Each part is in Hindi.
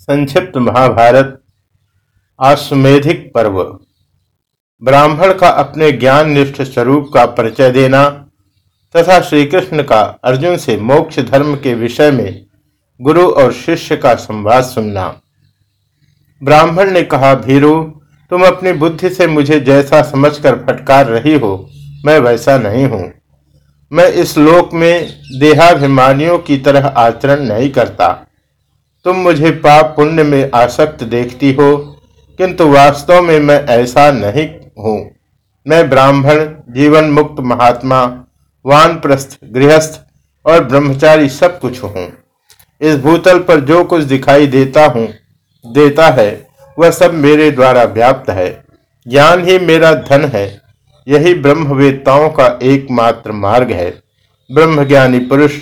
संक्षिप्त महाभारत आश्वेधिक पर्व। ब्राह्मण का अपने ज्ञान निष्ठ स्वरूप का परिचय देना तथा श्री कृष्ण का अर्जुन से मोक्ष धर्म के विषय में गुरु और शिष्य का संवाद सुनना। ब्राह्मण ने कहा, भीरु, तुम अपनी बुद्धि से मुझे जैसा समझकर फटकार रही हो, मैं वैसा नहीं हूँ। मैं इस लोक में देहाभिमानियों की तरह आचरण नहीं करता। तुम मुझे पाप पुण्य में आसक्त देखती हो, किंतु वास्तव में मैं ऐसा नहीं हूँ। मैं ब्राह्मण जीवन मुक्त महात्मा, वानप्रस्थ, गृहस्थ और ब्रह्मचारी सब कुछ हूँ। इस भूतल पर जो कुछ दिखाई देता हूँ, देता है, वह सब मेरे द्वारा व्याप्त है। ज्ञान ही मेरा धन है। यही ब्रह्मवेत्ताओं का एकमात्र मार्ग है। ब्रह्मज्ञानी पुरुष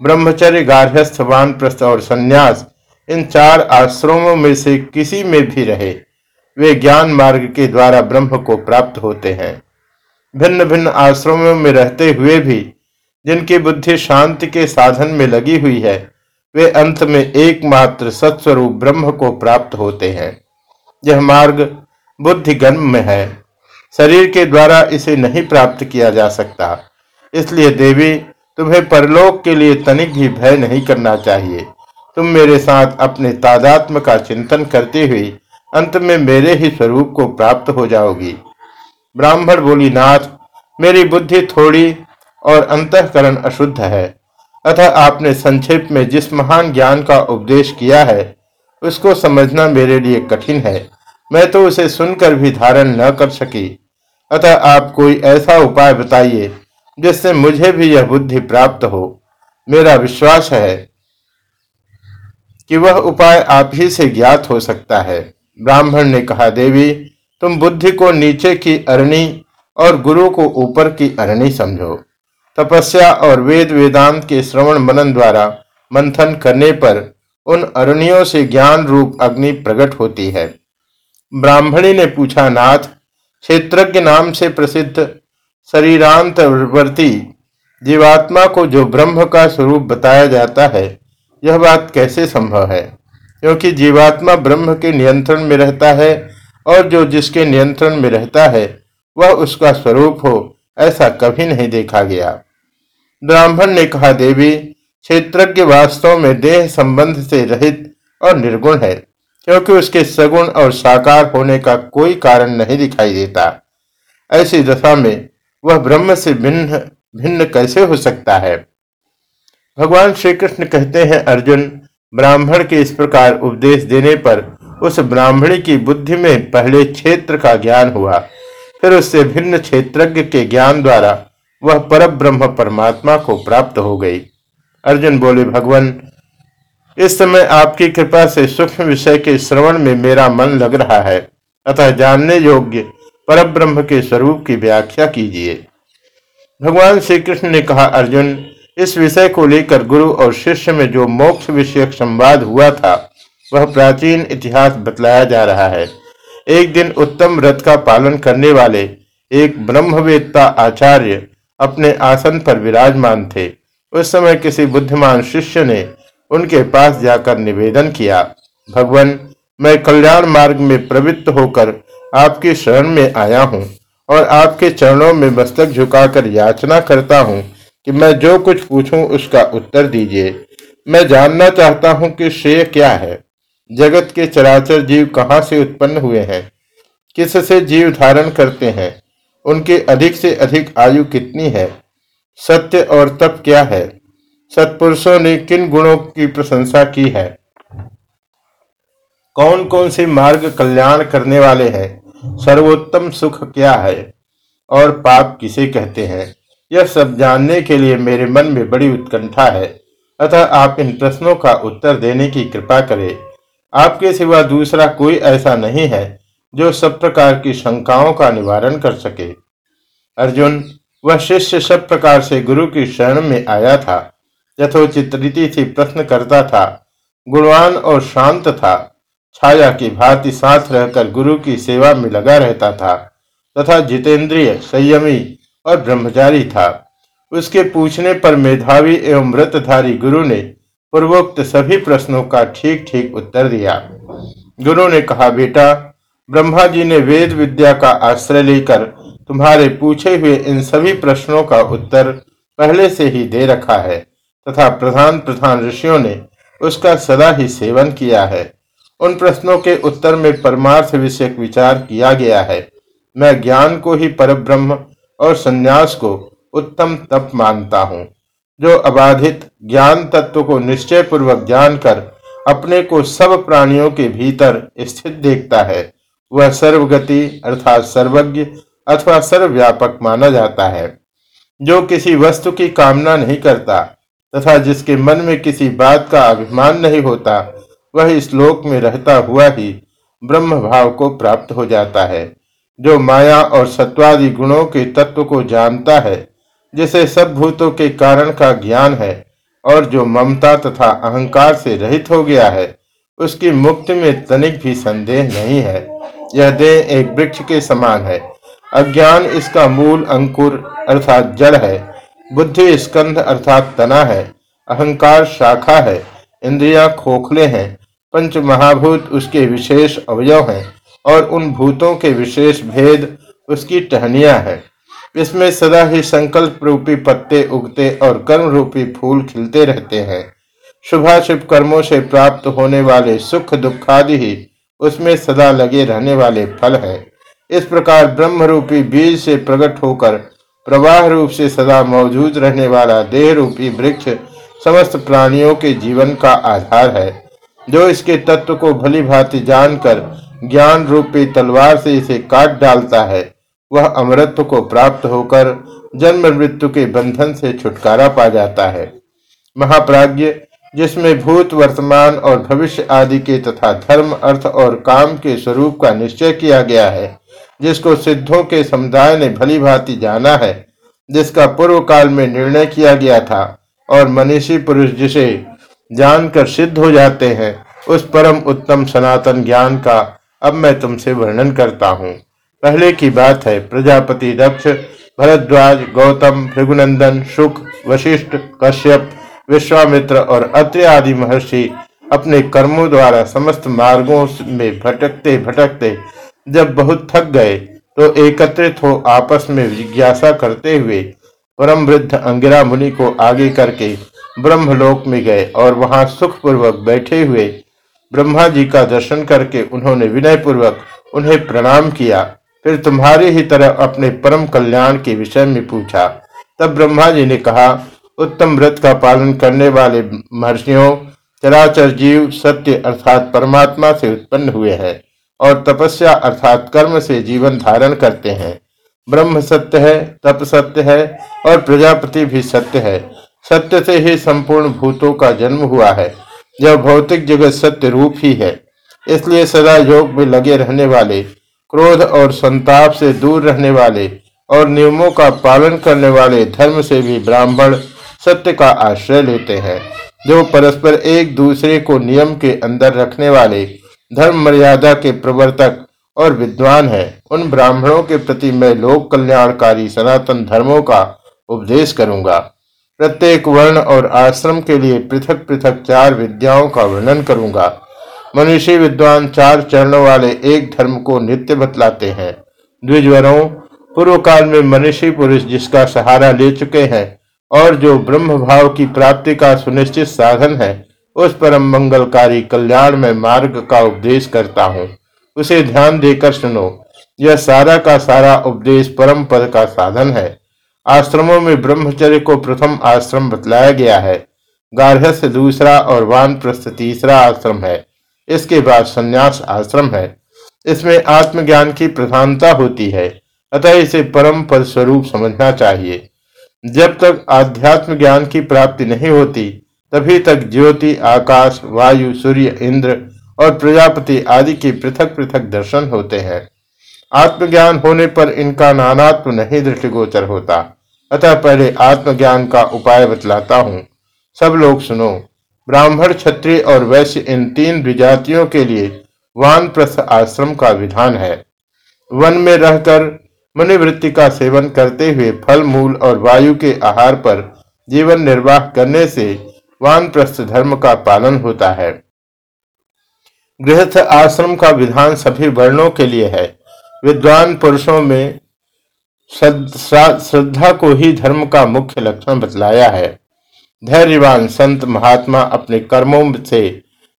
ब्रह्मचर्य गार्हस्थ वानप्रस्थ और संन्यास इन चार आश्रमों में से किसी में भी रहे, वे ज्ञान मार्ग के द्वारा ब्रह्म को प्राप्त होते हैं। भिन्न भिन्न आश्रमों में रहते हुए भी, जिनकी बुद्धि शांति के साधन में लगी हुई है, वे अंत में एकमात्र सत्स्वरूप ब्रह्म को प्राप्त होते हैं। यह मार्ग बुद्धि गन्म में है। शरीर के द्वारा इसे नहीं प्राप्त किया जा सकता। इसलिए देवी, तुम्हें परलोक के लिए तनिक भी भय नहीं करना चाहिए। तुम मेरे साथ अपने तादात्म का चिंतन करते हुए अंत में मेरे ही स्वरूप को प्राप्त हो जाओगी। ब्राह्मण बोली, नाथ, मेरी बुद्धि थोड़ी और अंतकरण अशुद्ध है। अतः आपने संक्षेप में जिस महान ज्ञान का उपदेश किया है, उसको समझना मेरे लिए कठिन है। मैं तो उसे सुनकर भी धारण न कर सकी। अतः आप कोई ऐसा उपाय बताइए, जिससे मुझे भी यह बुद्धि प्राप्त हो। मेरा विश्वास है कि वह उपाय आप ही से ज्ञात हो सकता है। ब्राह्मण ने कहा, देवी, तुम बुद्धि को नीचे की अरणी और गुरु को ऊपर की अरणी समझो। तपस्या और वेद वेदांत के श्रवण मनन द्वारा मंथन करने पर उन अरणियों से ज्ञान रूप अग्नि प्रकट होती है। ब्राह्मणी ने पूछा, नाथ, क्षेत्रज्ञ नाम से प्रसिद्ध शरीरांतवर्ती जीवात्मा को जो ब्रह्म का स्वरूप बताया जाता है यह बात कैसे संभव है? क्योंकि जीवात्मा ब्रह्म के नियंत्रण में रहता है और जो जिसके नियंत्रण में रहता है, वह उसका स्वरूप हो, ऐसा कभी नहीं देखा गया। ब्राह्मण ने कहा, देवी, क्षेत्रज्ञ वास्तव में देह संबंध से रहित और निर्गुण है, क्योंकि उसके सगुण और साकार होने का कोई कारण नहीं दिखाई देता। ऐसी दशा में वह ब्रह्म से भिन्न भिन्न कैसे हो सकता है? भगवान श्री कृष्ण कहते हैं, अर्जुन, ब्राह्मण के इस प्रकार उपदेश देने पर उस ब्राह्मणी की बुद्धि में पहले क्षेत्र का ज्ञान हुआ। फिर उससे भिन्न क्षेत्रज्ञ के ज्ञान द्वारा वह पर ब्रह्म परमात्मा को प्राप्त हो गई। अर्जुन बोले, भगवान, इस समय आपकी कृपा से सूक्ष्म विषय के श्रवण में मेरा मन लग रहा है। अतः जानने योग्य पर ब्रह्म के स्वरूप की व्याख्या कीजिए। भगवान श्री कृष्ण ने कहा, अर्जुन इस विषय को लेकर गुरु और शिष्य में जो मोक्ष विषयक संवाद हुआ था, वह प्राचीन इतिहास बतलाया जा रहा है। एक दिन उत्तम व्रत का पालन करने वाले एक ब्रह्मवेत्ता आचार्य अपने आसन पर विराजमान थे। उस समय किसी बुद्धिमान शिष्य ने उनके पास जाकर निवेदन किया, भगवान, मैं कल्याण मार्ग में प्रवृत्त होकर आपकी शरण में आया हूँ और आपके चरणों में मस्तक झुकाकर याचना करता हूँ। कि मैं जो कुछ पूछूँ उसका उत्तर दीजिए। मैं जानना चाहता हूँ कि श्रेय क्या है। जगत के चराचर जीव कहाँ से उत्पन्न हुए हैं? किस से जीव धारण करते हैं? उनके अधिक से अधिक आयु कितनी है? सत्य और तप क्या है? सत्पुरुषों ने किन गुणों की प्रशंसा की है? कौन कौन से मार्ग कल्याण करने वाले हैं? सर्वोत्तम सुख क्या है? और पाप किसे कहते हैं? यह सब जानने के लिए मेरे मन में बड़ी उत्कंठा है। अतः आप इन प्रश्नों का उत्तर देने की कृपा करें। आपके सिवा दूसरा कोई ऐसा नहीं है जो सब प्रकार की शंकाओं का निवारण कर सके। अर्जुन, वह शिष्य सब प्रकार से गुरु की शरण में आया था। यथोचित रीति से प्रश्न करता था। गुणवान और शांत था। छाया की भांति साथ रहकर गुरु की सेवा में लगा रहता था। तथा जितेंद्रिय संयमी और ब्रह्मचारी था। उसके पूछने पर मेधावी एवं व्रतधारी गुरु ने पूर्वोक्त सभी प्रश्नों का ठीक ठीक उत्तर दिया। गुरु ने कहा, बेटा, ब्रह्मा जी ने वेद विद्या का आश्रय लेकर तुम्हारे पूछे हुए इन सभी प्रश्नों का उत्तर पहले से ही दे रखा है तथा प्रधान प्रधान ऋषियों ने उसका सदा ही सेवन किया है। उन प्रश्नों के उत्तर में परमार्थ विषय विचार किया गया है। मैं ज्ञान को ही परब्रह्म और संन्यास को उत्तम तप मानता हूँ। जो अबाधित ज्ञान तत्व को निश्चय पूर्वक जान कर अपने को सब प्राणियों के भीतर स्थित देखता है, वह सर्वगति अर्थात सर्वज्ञ अथवा सर्वव्यापक माना जाता है। जो किसी वस्तु की कामना नहीं करता तथा जिसके मन में किसी बात का अभिमान नहीं होता, वह इस लोक में रहता हुआ ही ब्रह्म भाव को प्राप्त हो जाता है। जो माया और सत्वादि गुणों के तत्व को जानता है, जिसे सब भूतों के कारण का ज्ञान है और जो ममता तथा अहंकार से रहित हो गया है, उसकी मुक्ति में तनिक भी संदेह नहीं है। यह देह एक वृक्ष के समान है। अज्ञान इसका मूल अंकुर अर्थात जड़ है। बुद्धि स्कंध अर्थात तना है। अहंकार शाखा है। इंद्रिया खोखले हैं। पंच महाभूत उसके विशेष अवयव हैं। और उन भूतों के विशेष भेद उसकी टहनिया है। इसमें सदा ही संकल्प रूपी पत्ते उगते और कर्म रूपी फूल खिलते रहते हैं। शुभाशुभ कर्मों से प्राप्त होने वाले सुख दुखादि ही उसमें सदा लगे रहने वाले फल हैं। इस प्रकार ब्रह्म रूपी बीज से प्रकट होकर प्रवाह रूप से सदा मौजूद रहने वाला देह रूपी वृक्ष समस्त प्राणियों के जीवन का आधार है। जो इसके तत्व को भली भांति जानकर ज्ञान रूपी तलवार से इसे काट डालता है। वह अमृत को प्राप्त होकर जन्म मृत्यु के बंधन से छुटकारा पा जाता है। महाप्राज्य जिसमें भूत, वर्तमान और भविष्य आदि के तथा धर्म, अर्थ और काम के स्वरूप का निश्चय किया गया है, जिसको सिद्धों के समुदाय ने भली भांति जाना है, जिसका पूर्व काल में निर्णय किया गया था और मनीषी पुरुष जिसे जानकर सिद्ध हो जाते हैं, उस परम उत्तम सनातन ज्ञान का अब मैं तुमसे वर्णन करता हूँ। पहले की बात है प्रजापति दक्ष, भरद्वाज, गौतम, भृगुनंदन, शुक, वशिष्ठ, कश्यप, विश्वामित्र और अत्रि आदि महर्षि अपने कर्मों द्वारा समस्त मार्गों में भटकते भटकते जब बहुत थक गए तो एकत्रित हो आपस में जिज्ञासा करते हुए परम वृद्ध अंगिरा मुनि को आगे करके ब्रह्मलोक में गए और वहाँ सुखपूर्वक बैठे हुए ब्रह्मा जी का दर्शन करके उन्होंने विनय पूर्वक उन्हें प्रणाम किया। फिर तुम्हारी ही तरह अपने परम कल्याण के विषय में पूछा। तब ब्रह्मा जी ने कहा, उत्तम व्रत का पालन करने वाले महर्षियों, चराचर जीव सत्य अर्थात परमात्मा से उत्पन्न हुए हैं और तपस्या अर्थात कर्म से जीवन धारण करते हैं। ब्रह्म सत्य है, तप सत्य है और प्रजापति भी सत्य है। सत्य से ही संपूर्ण भूतों का जन्म हुआ है। यह भौतिक जगत सत्य रूप ही है। इसलिए सदा योग में लगे रहने वाले, क्रोध और संताप से दूर रहने वाले और नियमों का पालन करने वाले धर्म से भी ब्राह्मण सत्य का आश्रय लेते हैं। जो परस्पर एक दूसरे को नियम के अंदर रखने वाले, धर्म मर्यादा के प्रवर्तक और विद्वान है। उन ब्राह्मणों के प्रति मैं लोक कल्याणकारी सनातन धर्मों का उपदेश करूँगा। प्रत्येक वर्ण और आश्रम के लिए पृथक पृथक चार विद्याओं का वर्णन करूँगा। मनुष्य विद्वान चार चरणों वाले एक धर्म को नित्य बतलाते हैं। द्विजवरों, पूर्व काल में मनुष्य पुरुष जिसका सहारा ले चुके हैं और जो ब्रह्म भाव की प्राप्ति का सुनिश्चित साधन है, उस परम मंगलकारी कल्याण में मार्ग का उपदेश करता हूँ। उसे ध्यान देकर सुनो, यह सारा का सारा उपदेश परम पद का साधन है। आश्रमों में ब्रह्मचर्य को प्रथम आश्रम बतलाया गया है। गार्हस्थ्य दूसरा और वान प्रस्थ तीसरा आश्रम है। इसके बाद संन्यास आश्रम है। इसमें आत्मज्ञान की प्रधानता होती है। अतः इसे परम पद स्वरूप समझना चाहिए। जब तक आध्यात्म ज्ञान की प्राप्ति नहीं होती, तभी तक ज्योति, आकाश, वायु, सूर्य, इंद्र और प्रजापति आदि के पृथक पृथक दर्शन होते हैं। आत्मज्ञान होने पर इनका नानात्व नहीं दृष्टिगोचर होता। अतः पहले आत्मज्ञान का उपाय बतलाता हूँ। सब लोग सुनो। ब्राह्मण, क्षत्रिय और वैश्य इन तीन विजातियों के लिए वानप्रस्थ आश्रम का विधान है। वन में रहकर मुनिवृत्ति का सेवन करते हुए फल, मूल और वायु के आहार पर जीवन निर्वाह करने से वानप्रस्थ धर्म का पालन होता है। गृहस्थ आश्रम का विधान सभी वर्णों के लिए है। विद्वान पुरुषों में श्रद्धा को ही धर्म का मुख्य लक्षण बतलाया है। धैर्यवान संत महात्मा अपने कर्मों से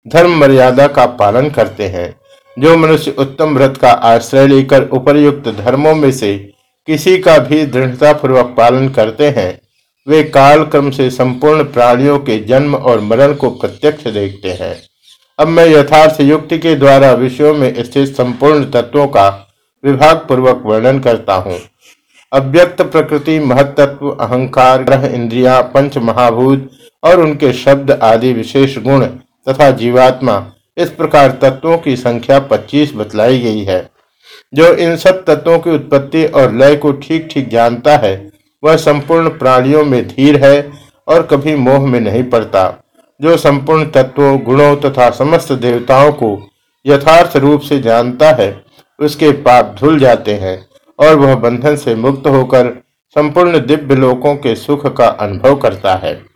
धर्म मर्यादा का पालन करते हैं, जो मनुष्य उत्तम व्रत का आश्रय लेकर उपरयुक्त धर्मों में से किसी का भी दृढ़ता पूर्वक पालन करते हैं, वे काल क्रम से संपूर्ण प्राणियों के जन्म और मरण को प्रत्यक्ष देखते हैं। अब मैं यथार्थ युक्ति के द्वारा विषयों में स्थित संपूर्ण तत्वों का विभाग पूर्वक वर्णन करता हूँ। अव्यक्त प्रकृति महत्त्व अहंकार, ग्रह, इंद्रिया, पंच महाभूत और उनके शब्द आदि विशेष गुण तथा जीवात्मा, इस प्रकार तत्वों की संख्या 25 बतलाई गई है। जो इन सब तत्वों की उत्पत्ति और लय को ठीक ठीक जानता है, वह संपूर्ण प्राणियों में धीर है और कभी मोह में नहीं पड़ता। जो संपूर्ण तत्वों, गुणों तथा समस्त देवताओं को यथार्थ रूप से जानता है, उसके पाप धुल जाते हैं। और वह बंधन से मुक्त होकर संपूर्ण दिव्य लोकों के सुख का अनुभव करता है।